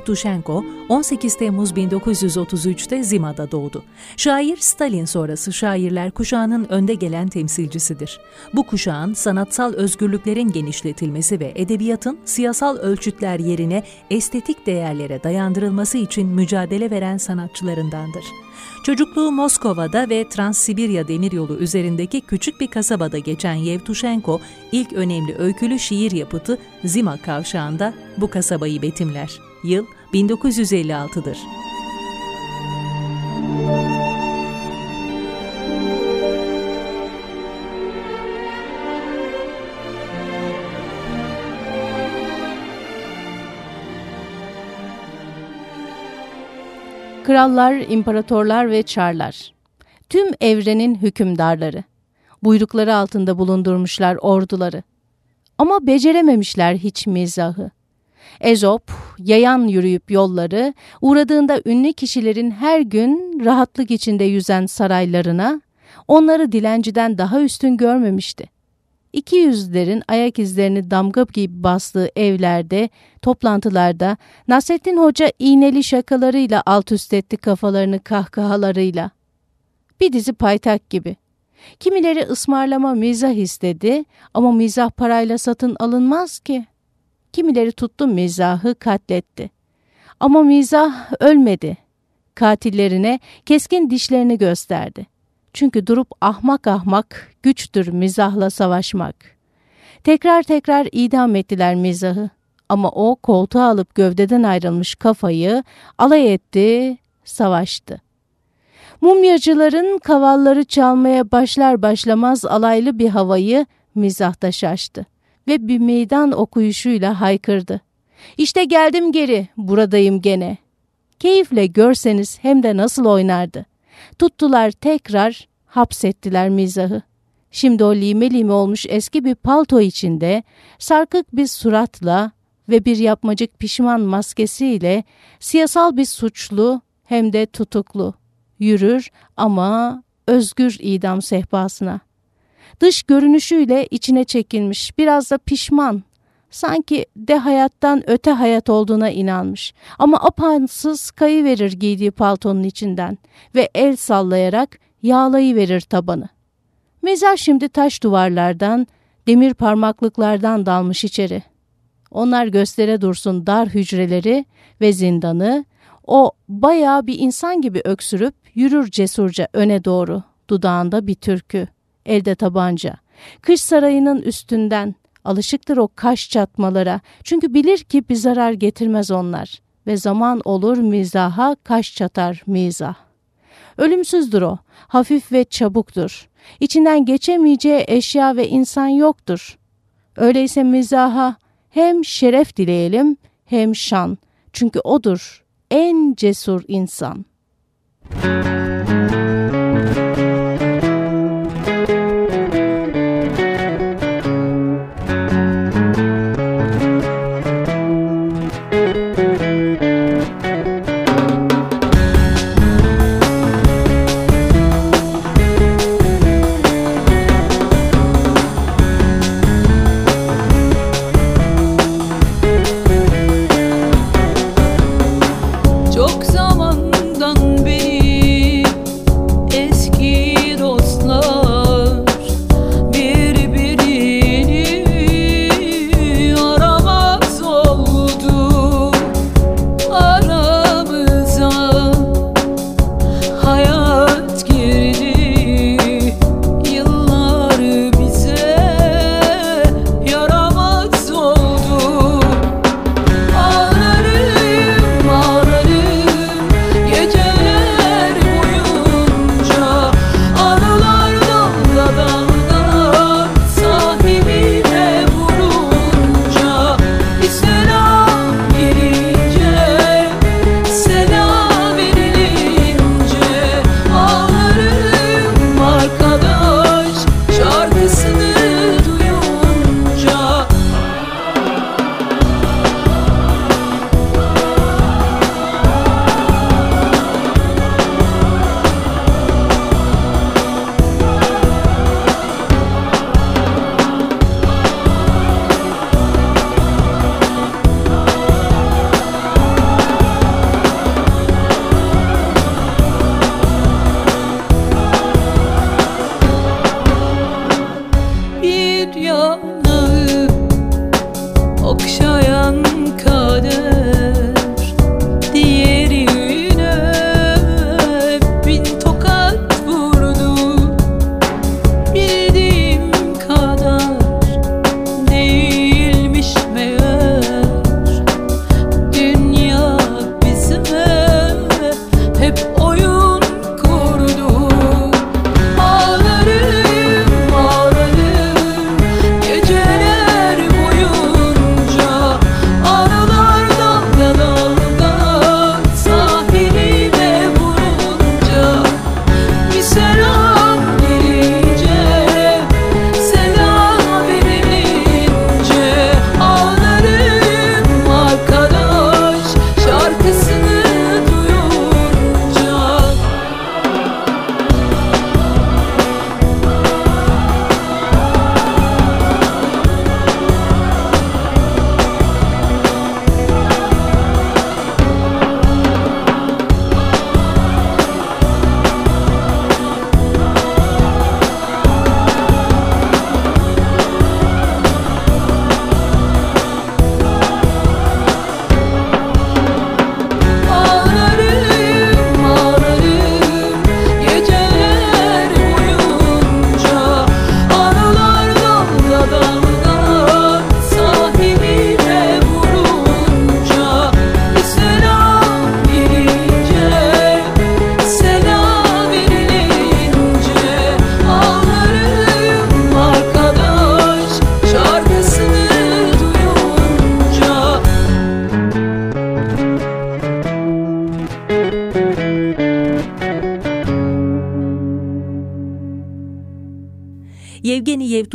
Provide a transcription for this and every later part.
Yevtushenko 18 Temmuz 1933'te Zima'da doğdu. Şair Stalin sonrası şairler kuşağının önde gelen temsilcisidir. Bu kuşağın sanatsal özgürlüklerin genişletilmesi ve edebiyatın siyasal ölçütler yerine estetik değerlere dayandırılması için mücadele veren sanatçılarındandır. Çocukluğu Moskova'da ve Transsibirya demiryolu üzerindeki küçük bir kasabada geçen Yevtushenko, ilk önemli öykülü şiir yapıtı Zima Kavşağı'nda bu kasabayı betimler. Yıl 1956'dır. Krallar, imparatorlar ve çarlar. Tüm evrenin hükümdarları. Buyrukları altında bulundurmuşlar orduları. Ama becerememişler hiç mizahı. Ezop, yayan yürüyüp yolları, uğradığında ünlü kişilerin her gün rahatlık içinde yüzen saraylarına, onları dilenciden daha üstün görmemişti. İki yüzlerin ayak izlerini damga gibi bastığı evlerde, toplantılarda Nasrettin Hoca iğneli şakalarıyla alt üst etti kafalarını kahkahalarıyla. Bir dizi paytak gibi. Kimileri ısmarlama mizah istedi ama mizah parayla satın alınmaz ki. Kimileri tuttu mizahı katletti. Ama mizah ölmedi. Katillerine keskin dişlerini gösterdi. Çünkü durup ahmak ahmak güçtür mizahla savaşmak. Tekrar tekrar idam ettiler mizahı. Ama o koltuğa alıp gövdeden ayrılmış kafayı alay etti, savaştı. Mumyacıların kavalları çalmaya başlar başlamaz alaylı bir havayı mizahta şaştı ve bir meydan okuyuşuyla haykırdı. İşte geldim geri, buradayım gene. Keyifle görseniz hem de nasıl oynardı. Tuttular tekrar hapsettiler mizahı. Şimdi o lime lime olmuş eski bir palto içinde sarkık bir suratla ve bir yapmacık pişman maskesiyle siyasal bir suçlu hem de tutuklu yürür ama özgür idam sehpasına. Dış görünüşüyle içine çekilmiş, biraz da pişman. Sanki de hayattan öte hayat olduğuna inanmış. Ama apansız kayıverir giydiği paltonun içinden ve el sallayarak yağlayıverir tabanı. Mezar şimdi taş duvarlardan, demir parmaklıklardan dalmış içeri. Onlar göstere dursun dar hücreleri ve zindanı, o bayağı bir insan gibi öksürüp yürür cesurca öne doğru, dudağında bir türkü, elde tabanca. Kış sarayının üstünden, alışıktır o kaş çatmalara çünkü bilir ki bir zarar getirmez onlar ve zaman olur mizaha kaş çatar mizah. Ölümsüzdür o, hafif ve çabuktur. İçinden geçemeyeceği eşya ve insan yoktur. Öyleyse mizaha hem şeref dileyelim hem şan. Çünkü odur en cesur insan. Müzik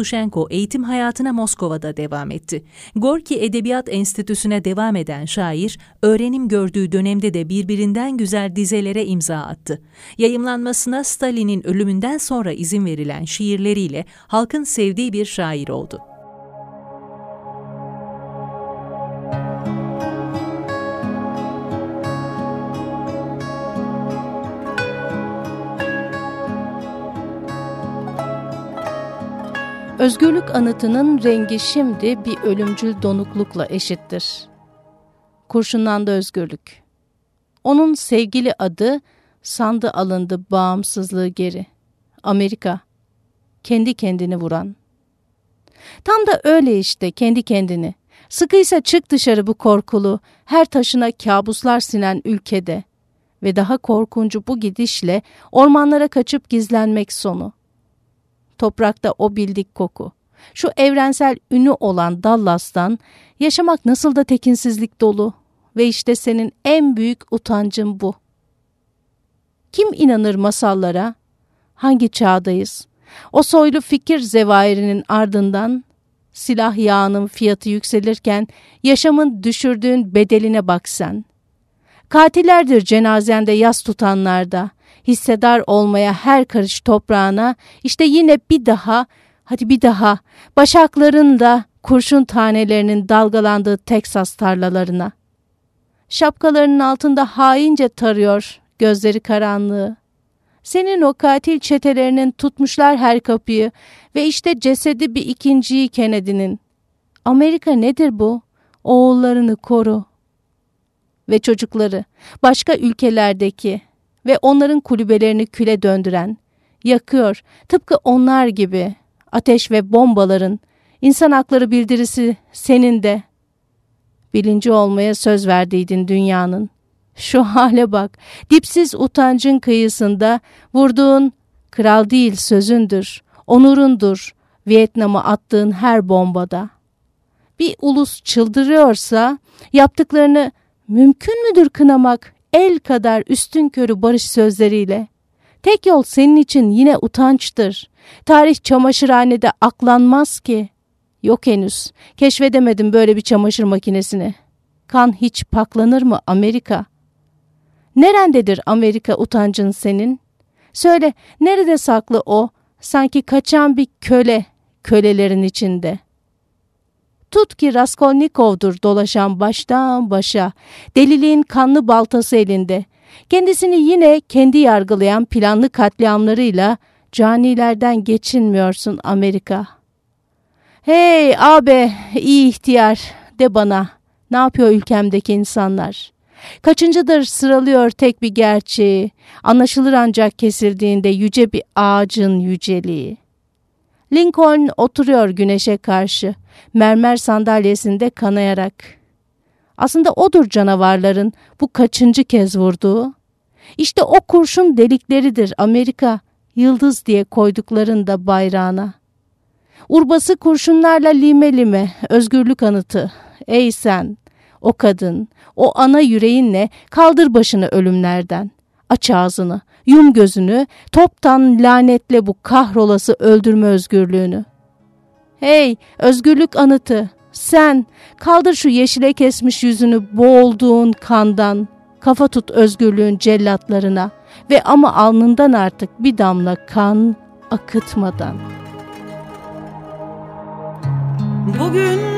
Yevtushenko eğitim hayatına Moskova'da devam etti. Gorki Edebiyat Enstitüsü'ne devam eden şair, öğrenim gördüğü dönemde de birbirinden güzel dizelere imza attı. Yayımlanmasına Stalin'in ölümünden sonra izin verilen şiirleriyle halkın sevdiği bir şair oldu. Özgürlük anıtının rengi şimdi bir ölümcül donuklukla eşittir. Kurşunlandı özgürlük. Onun sevgili adı sandı alındı bağımsızlığı geri. Amerika. Kendi kendini vuran. Tam da öyle işte kendi kendini. Sıkıysa çık dışarı bu korkulu, her taşına kabuslar sinen ülkede. Ve daha korkuncu bu gidişle ormanlara kaçıp gizlenmek sonu toprakta o bildik koku. Şu evrensel ünü olan Dallas'tan yaşamak nasıl da tekinsizlik dolu ve işte senin en büyük utancın bu. Kim inanır masallara? Hangi çağdayız? O soylu fikir zevairinin ardından silah yağının fiyatı yükselirken yaşamın düşürdüğün bedeline bak sen. Katillerdir cenazende yas tutanlarda, hissedar olmaya her karış toprağına işte yine bir daha hadi bir daha başakların da kurşun tanelerinin dalgalandığı Teksas tarlalarına. Şapkalarının altında haince tarıyor gözleri karanlığı. Senin o katil çetelerinin tutmuşlar her kapıyı ve işte cesedi bir ikinciyi Kennedy'nin. Amerika nedir bu? Oğullarını koru. Ve çocukları, başka ülkelerdeki, ve onların kulübelerini küle döndüren, yakıyor tıpkı onlar gibi ateş ve bombaların insan hakları bildirisi senin de. Bilinci olmaya söz verdiydin dünyanın. Şu hale bak, dipsiz utancın kıyısında vurduğun kral değil sözündür, onurundur Vietnam'a attığın her bombada. Bir ulus çıldırıyorsa yaptıklarını mümkün müdür kınamak el kadar üstün körü barış sözleriyle. Tek yol senin için yine utançtır. Tarih çamaşırhanede aklanmaz ki. Yok henüz. Keşfedemedim böyle bir çamaşır makinesini. Kan hiç paklanır mı Amerika? Nerendedir Amerika utancın senin? Söyle nerede saklı o? Sanki kaçan bir köle kölelerin içinde. Tut ki Raskolnikov'dur dolaşan baştan başa, deliliğin kanlı baltası elinde. Kendisini yine kendi yargılayan planlı katliamlarıyla canilerden geçinmiyorsun Amerika. Hey abi iyi ihtiyar de bana ne yapıyor ülkemdeki insanlar? Kaçıncıdır sıralıyor tek bir gerçeği, anlaşılır ancak kesildiğinde yüce bir ağacın yüceliği. Lincoln oturuyor güneşe karşı, mermer sandalyesinde kanayarak. Aslında odur canavarların bu kaçıncı kez vurduğu. İşte o kurşun delikleridir Amerika, yıldız diye koyduklarında bayrağına. Urbası kurşunlarla lime lime, özgürlük anıtı. Ey sen, o kadın, o ana yüreğinle kaldır başını ölümlerden. Aç ağzını, yum gözünü, toptan lanetle bu kahrolası öldürme özgürlüğünü. Hey, özgürlük anıtı, sen kaldır şu yeşile kesmiş yüzünü boğulduğun kandan, kafa tut özgürlüğün cellatlarına ve ama alnından artık bir damla kan akıtmadan. Bugün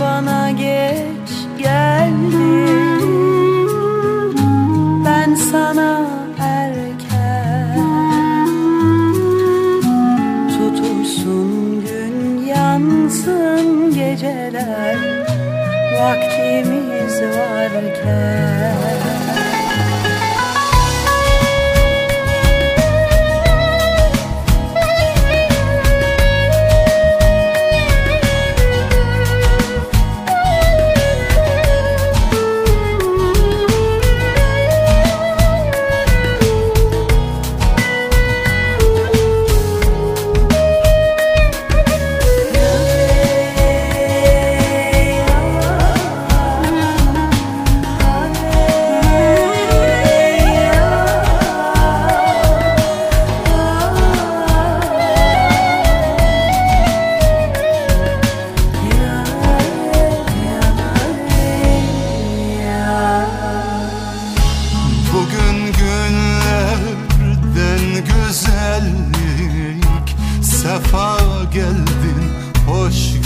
bana geç geldin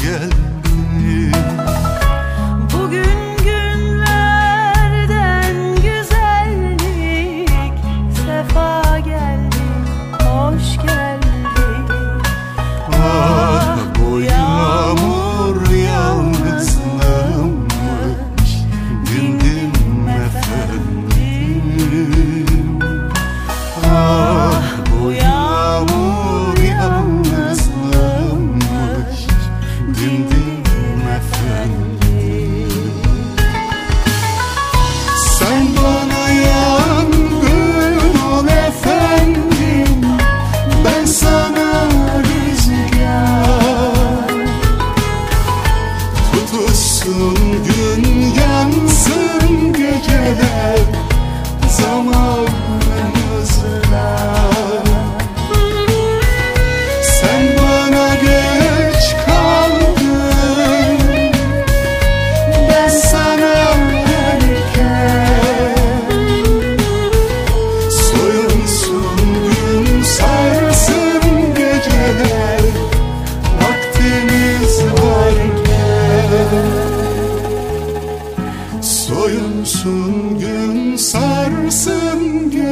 hoş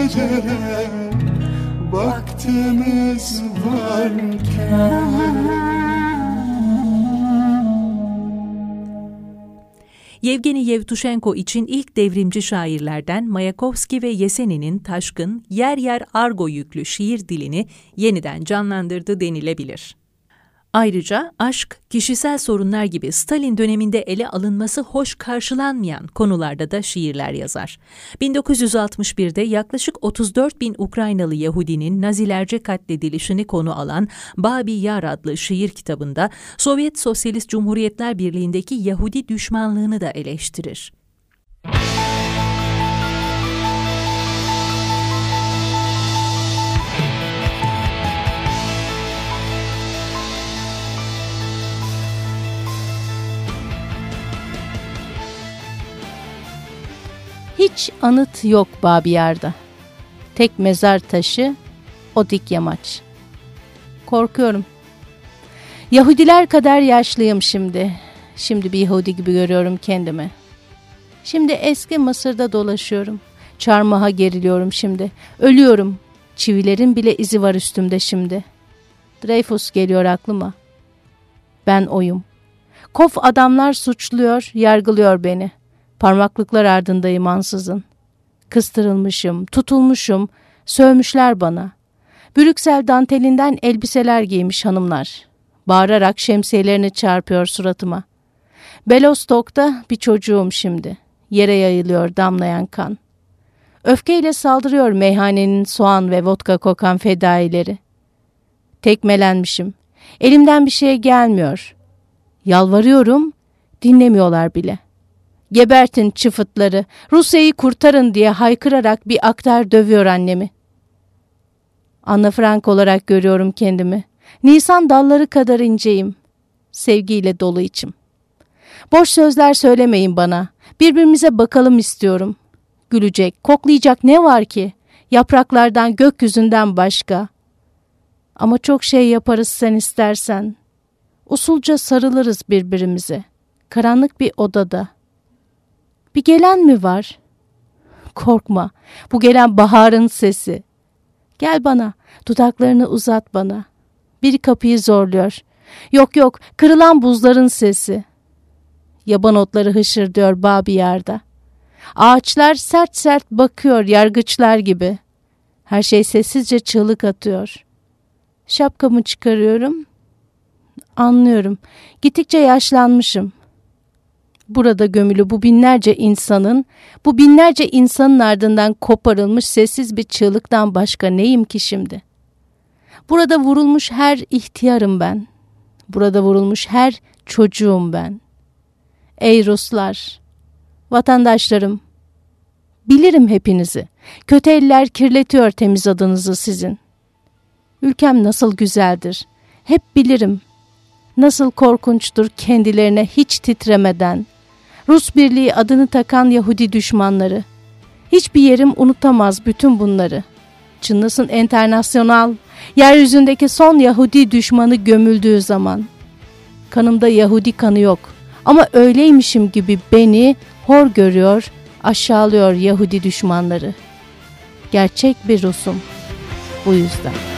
geceler Vaktimiz varken Yevgeni Yevtushenko için ilk devrimci şairlerden Mayakovski ve Yesenin'in taşkın, yer yer argo yüklü şiir dilini yeniden canlandırdı denilebilir. Ayrıca aşk, kişisel sorunlar gibi Stalin döneminde ele alınması hoş karşılanmayan konularda da şiirler yazar. 1961'de yaklaşık 34 bin Ukraynalı Yahudinin Nazilerce katledilişini konu alan Babi Yar adlı şiir kitabında Sovyet Sosyalist Cumhuriyetler Birliği'ndeki Yahudi düşmanlığını da eleştirir. Hiç anıt yok Babiyar'da. Tek mezar taşı o dik yamaç. Korkuyorum. Yahudiler kadar yaşlıyım şimdi. Şimdi bir Yahudi gibi görüyorum kendimi. Şimdi eski Mısır'da dolaşıyorum. Çarmıha geriliyorum şimdi. Ölüyorum. Çivilerin bile izi var üstümde şimdi. Dreyfus geliyor aklıma. Ben oyum. Kof adamlar suçluyor, yargılıyor beni.'' Parmaklıklar ardındayım ansızın. Kıstırılmışım, tutulmuşum, sövmüşler bana. Brüksel dantelinden elbiseler giymiş hanımlar. Bağırarak şemsiyelerini çarpıyor suratıma. Belostok'ta bir çocuğum şimdi. Yere yayılıyor damlayan kan. Öfkeyle saldırıyor meyhanenin soğan ve vodka kokan fedaileri. Tekmelenmişim. Elimden bir şey gelmiyor. Yalvarıyorum, dinlemiyorlar bile. Gebertin çıfıtları, Rusya'yı kurtarın diye haykırarak bir aktar dövüyor annemi. Anna Frank olarak görüyorum kendimi. Nisan dalları kadar inceyim. Sevgiyle dolu içim. Boş sözler söylemeyin bana. Birbirimize bakalım istiyorum. Gülecek, koklayacak ne var ki? Yapraklardan, gökyüzünden başka. Ama çok şey yaparız sen istersen. Usulca sarılırız birbirimize. Karanlık bir odada. Bir gelen mi var? Korkma, bu gelen baharın sesi. Gel bana, dudaklarını uzat bana. Bir kapıyı zorluyor. Yok yok, kırılan buzların sesi. Yaban otları hışır diyor Babi yarda. Ağaçlar sert sert bakıyor yargıçlar gibi. Her şey sessizce çığlık atıyor. Şapkamı çıkarıyorum. Anlıyorum. Gittikçe yaşlanmışım burada gömülü bu binlerce insanın, bu binlerce insanın ardından koparılmış sessiz bir çığlıktan başka neyim ki şimdi? Burada vurulmuş her ihtiyarım ben. Burada vurulmuş her çocuğum ben. Ey Ruslar, vatandaşlarım, bilirim hepinizi. Kötü eller kirletiyor temiz adınızı sizin. Ülkem nasıl güzeldir. Hep bilirim. Nasıl korkunçtur kendilerine hiç titremeden, Rus Birliği adını takan Yahudi düşmanları. Hiçbir yerim unutamaz bütün bunları. Çınlasın Enternasyonal, yeryüzündeki son Yahudi düşmanı gömüldüğü zaman. Kanımda Yahudi kanı yok ama öyleymişim gibi beni hor görüyor, aşağılıyor Yahudi düşmanları. Gerçek bir Rusum bu yüzden.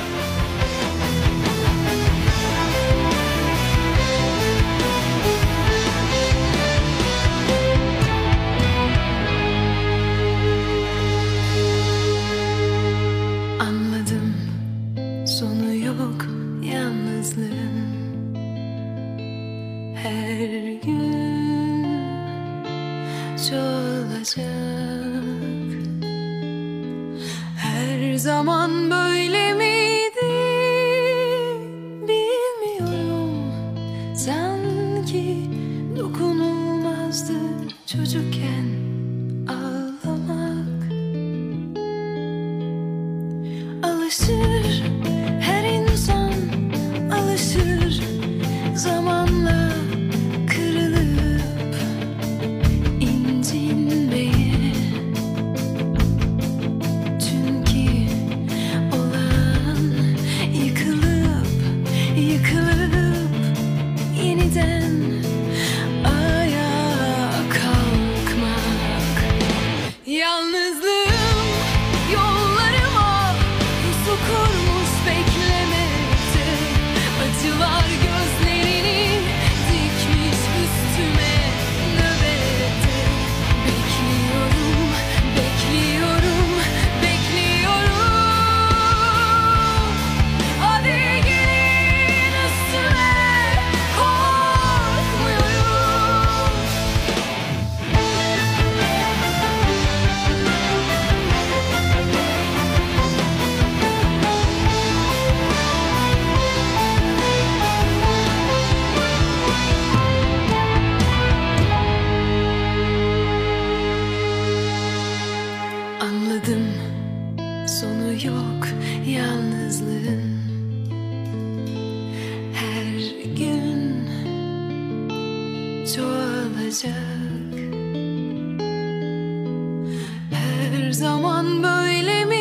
Her zaman böyle miydi?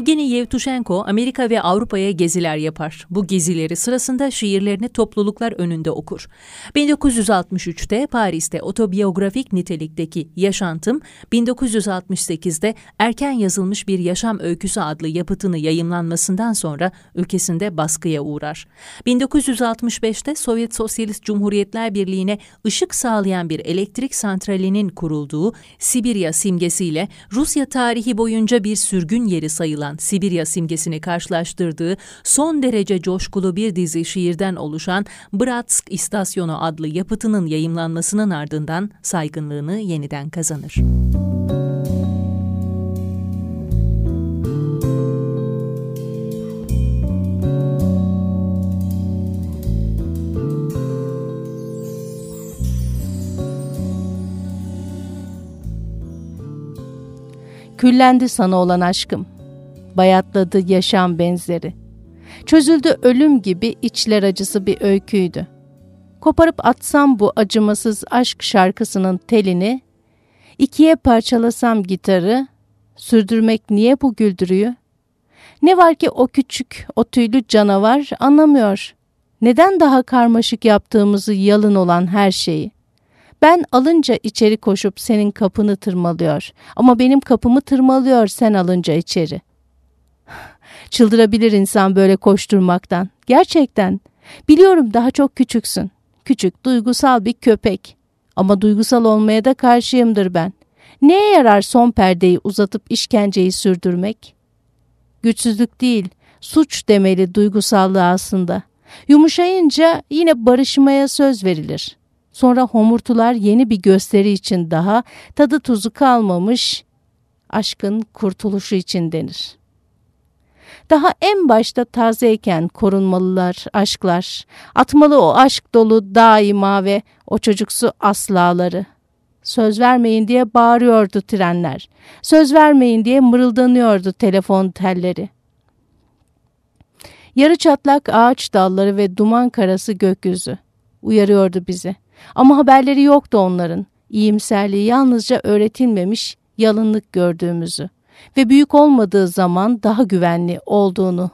Yevgeni Yevtushenko Amerika ve Avrupa'ya geziler yapar. Bu gezileri sırasında şiirlerini topluluklar önünde okur. 1963'te Paris'te otobiyografik nitelikteki Yaşantım, 1968'de erken yazılmış bir yaşam öyküsü adlı yapıtını yayımlanmasından sonra ülkesinde baskıya uğrar. 1965'te Sovyet Sosyalist Cumhuriyetler Birliği'ne ışık sağlayan bir elektrik santralinin kurulduğu Sibirya simgesiyle Rusya tarihi boyunca bir sürgün yeri sayılan Sibirya simgesini karşılaştırdığı son derece coşkulu bir dizi şiirden oluşan Bratsk İstasyonu adlı yapıtının yayımlanmasının ardından saygınlığını yeniden kazanır. Küllendi sana olan aşkım. Bayatladı yaşam benzeri. Çözüldü ölüm gibi içler acısı bir öyküydü. Koparıp atsam bu acımasız aşk şarkısının telini, ikiye parçalasam gitarı, sürdürmek niye bu güldürüyor? Ne var ki o küçük, o tüylü canavar anlamıyor. Neden daha karmaşık yaptığımızı yalın olan her şeyi? Ben alınca içeri koşup senin kapını tırmalıyor. Ama benim kapımı tırmalıyor sen alınca içeri. Çıldırabilir insan böyle koşturmaktan. Gerçekten. Biliyorum daha çok küçüksün. Küçük, duygusal bir köpek. Ama duygusal olmaya da karşıyımdır ben. Neye yarar son perdeyi uzatıp işkenceyi sürdürmek? Güçsüzlük değil, suç demeli duygusallığı aslında. Yumuşayınca yine barışmaya söz verilir. Sonra homurtular yeni bir gösteri için daha tadı tuzu kalmamış aşkın kurtuluşu için denir. Daha en başta tazeyken korunmalılar aşklar, atmalı o aşk dolu daima ve o çocuksu aslaları. Söz vermeyin diye bağırıyordu trenler. Söz vermeyin diye mırıldanıyordu telefon telleri. Yarı çatlak ağaç dalları ve duman karası gökyüzü uyarıyordu bizi. Ama haberleri yoktu onların. İyimserliği yalnızca öğretilmemiş yalınlık gördüğümüzü ve büyük olmadığı zaman daha güvenli olduğunu.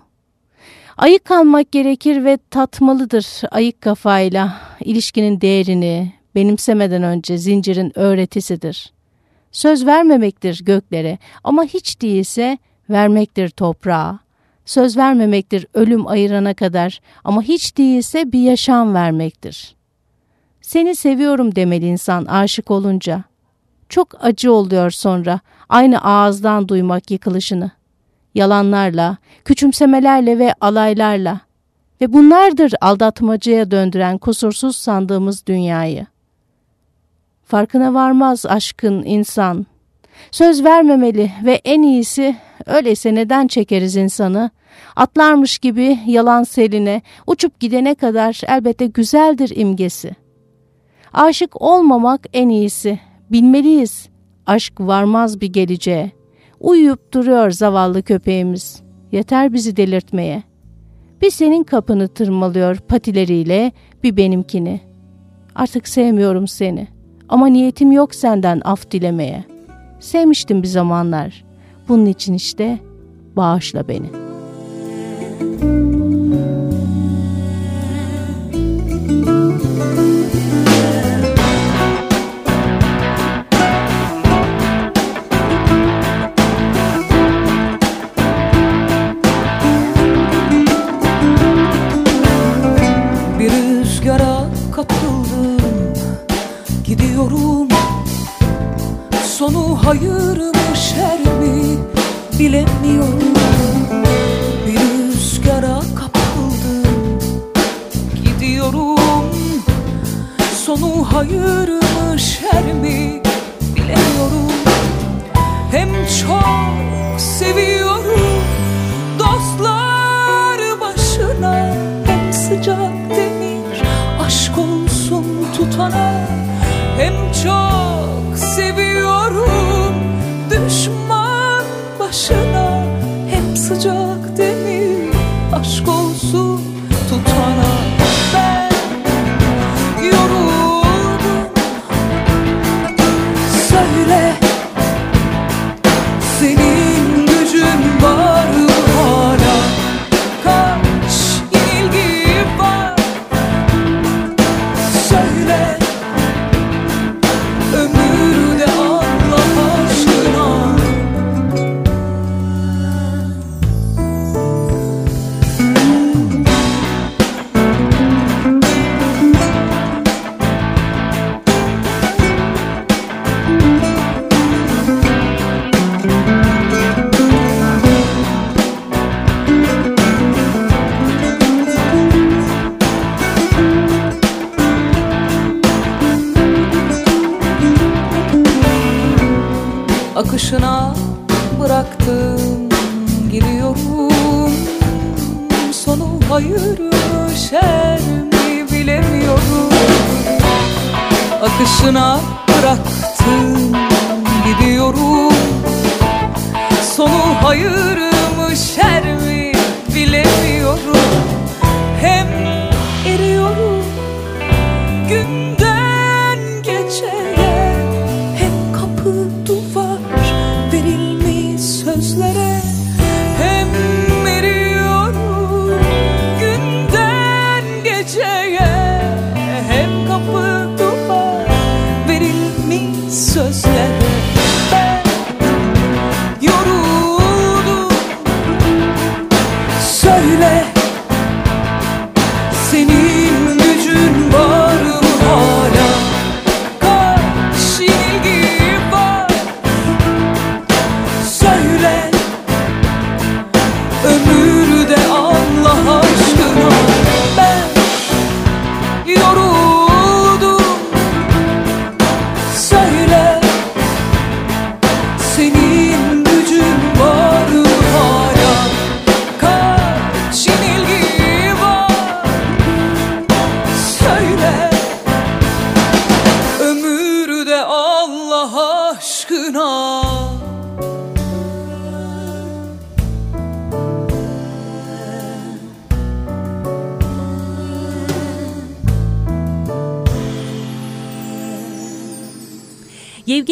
Ayık kalmak gerekir ve tatmalıdır ayık kafayla ilişkinin değerini, benimsemeden önce zincirin öğretisidir. Söz vermemektir göklere ama hiç değilse vermektir toprağa. Söz vermemektir ölüm ayırana kadar ama hiç değilse bir yaşam vermektir. Seni seviyorum demeli insan aşık olunca. Çok acı oluyor sonra aynı ağızdan duymak yıkılışını. Yalanlarla, küçümsemelerle ve alaylarla. Ve bunlardır aldatmacaya döndüren kusursuz sandığımız dünyayı. Farkına varmaz aşkın insan. Söz vermemeli ve en iyisi öyleyse neden çekeriz insanı? Atlarmış gibi yalan seline, uçup gidene kadar elbette güzeldir imgesi. Aşık olmamak en iyisi. Bilmeliyiz. Aşk varmaz bir geleceğe. Uyuyup duruyor zavallı köpeğimiz. Yeter bizi delirtmeye. Bir senin kapını tırmalıyor patileriyle, bir benimkini. Artık sevmiyorum seni. Ama niyetim yok senden af dilemeye. Sevmiştim bir zamanlar. Bunun için işte bağışla beni.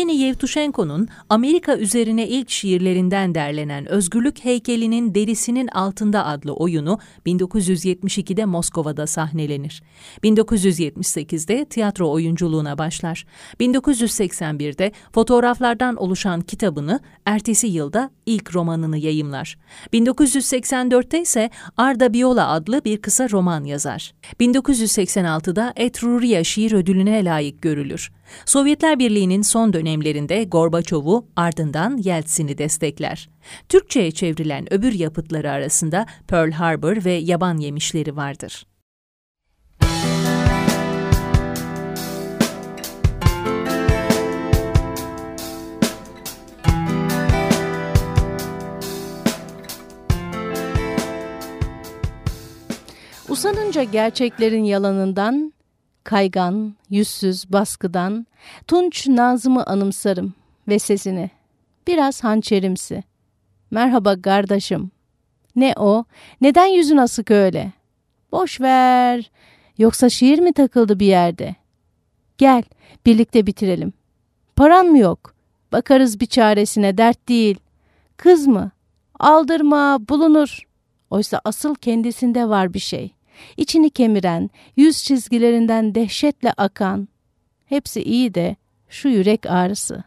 Yevgeni Yevtushenko'nun Amerika üzerine ilk şiirlerinden derlenen Özgürlük Heykeli'nin Derisinin Altında adlı oyunu 1972'de Moskova'da sahnelenir. 1978'de tiyatro oyunculuğuna başlar. 1981'de fotoğraflardan oluşan kitabını, ertesi yılda ilk romanını yayımlar. 1984'te ise Arda Biola adlı bir kısa roman yazar. 1986'da Etruria Şiir Ödülü'ne layık görülür. Sovyetler Birliği'nin son dönemlerinde Gorbaçov'u ardından Yeltsin'i destekler. Türkçe'ye çevrilen öbür yapıtları arasında Pearl Harbor ve Yaban Yemişleri vardır. Usanınca gerçeklerin yalanından, kaygan, yüzsüz baskıdan, Tunç Nazım'ı anımsarım ve sesini, biraz hançerimsi. Merhaba kardeşim. Ne o? Neden yüzün asık öyle? Boş ver. Yoksa şiir mi takıldı bir yerde? Gel, birlikte bitirelim. Paran mı yok? Bakarız bir çaresine, dert değil. Kız mı? Aldırma, bulunur. Oysa asıl kendisinde var bir şey. İçini kemiren, yüz çizgilerinden dehşetle akan. Hepsi iyi de şu yürek ağrısı.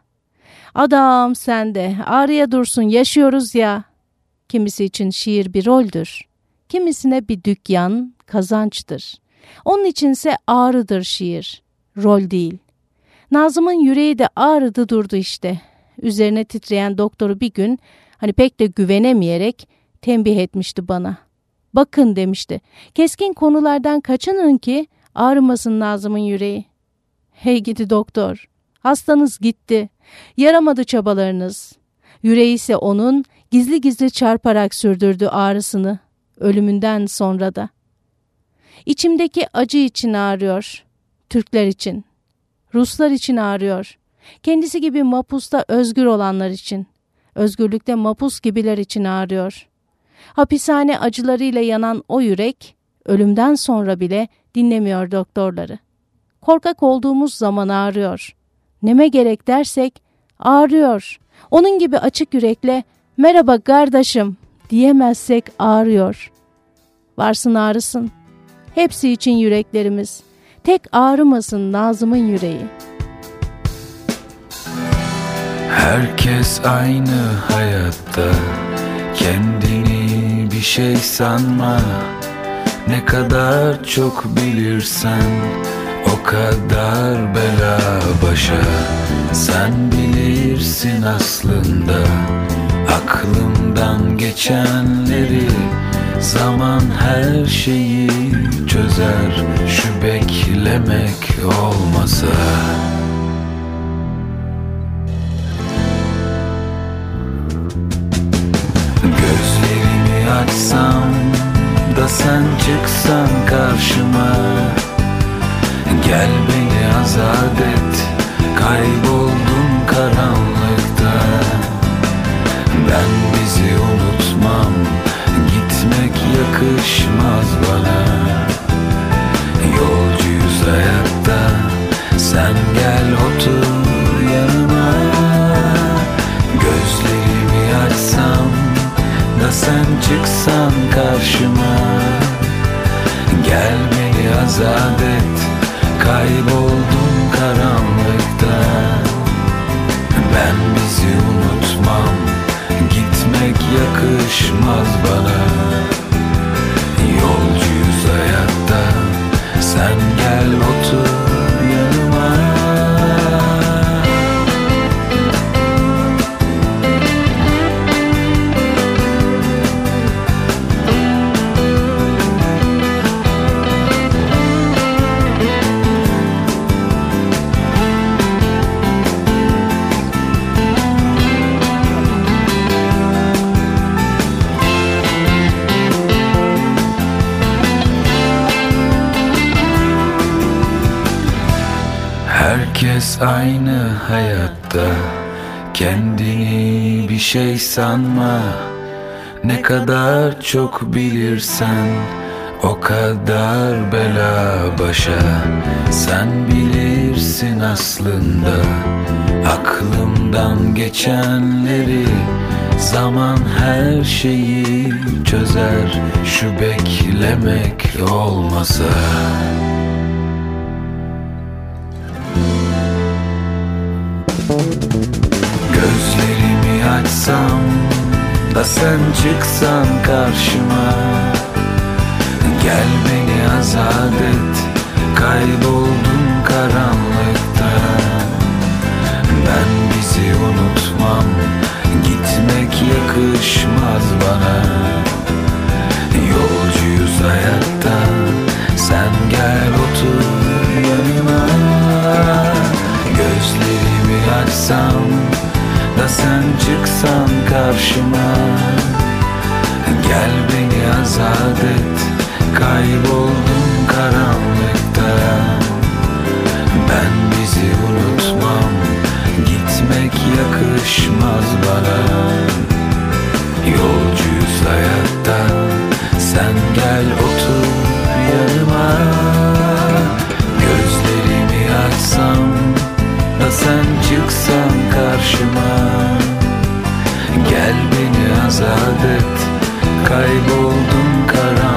Adam sende, ağrıya dursun, yaşıyoruz ya. Kimisi için şiir bir roldür. Kimisine bir dükkan, kazançtır. Onun içinse ağrıdır şiir, rol değil. Nazım'ın yüreği de ağrıdı durdu işte. Üzerine titreyen doktoru bir gün hani pek de güvenemeyerek tembih etmişti bana. Bakın demişti. Keskin konulardan kaçının ki ağrımasın Nazım'ın yüreği. Hey gidi doktor. Hastanız gitti. Yaramadı çabalarınız. Yüreği ise onun gizli gizli çarparak sürdürdü ağrısını. Ölümünden sonra da. İçimdeki acı için ağrıyor. Türkler için. Ruslar için ağrıyor. Kendisi gibi mapusta özgür olanlar için. Özgürlükte mapus gibiler için ağrıyor. Hapishane acılarıyla yanan o yürek, ölümden sonra bile dinlemiyor doktorları. Korkak olduğumuz zaman ağrıyor. Neme gerek dersek ağrıyor. Onun gibi açık yürekle merhaba kardeşim diyemezsek ağrıyor. Varsın ağrısın. Hepsi için yüreklerimiz. Tek ağrımasın Nazım'ın yüreği. Herkes aynı hayatta Kendini bir şey sanma. Ne kadar çok bilirsen O kadar bela başa. Sen bilirsin aslında Aklımdan geçenleri. Zaman her şeyi çözer Şu beklemek olmasa Açsam da sen çıksan karşıma. Gel beni azat et Kayboldum karanlıkta. Ben bizi unutmam Gitmek yakışmaz bana kadar çok bilirsen O kadar bela başa. Sen bilirsin aslında Aklımdan geçenleri. Zaman her şeyi çözer Şu beklemek olmasa. Gözlerimi açsam da sen çıksan karşıma. Gel beni azat et Kayboldum karanlıkta. Ben bizi unutmam Gitmek yakışmaz bana. Yolcuyuz hayatta Sen gel otur yanıma. Gözlerimi açsam Da sen çıksan karşıma. Gel beni azat et Kayboldum karanlıkta. Ben bizi unutmam Gitmek yakışmaz bana. Yolcuyuz hayatta Sen gel otur beni azat et. Kayboldum karanlıkta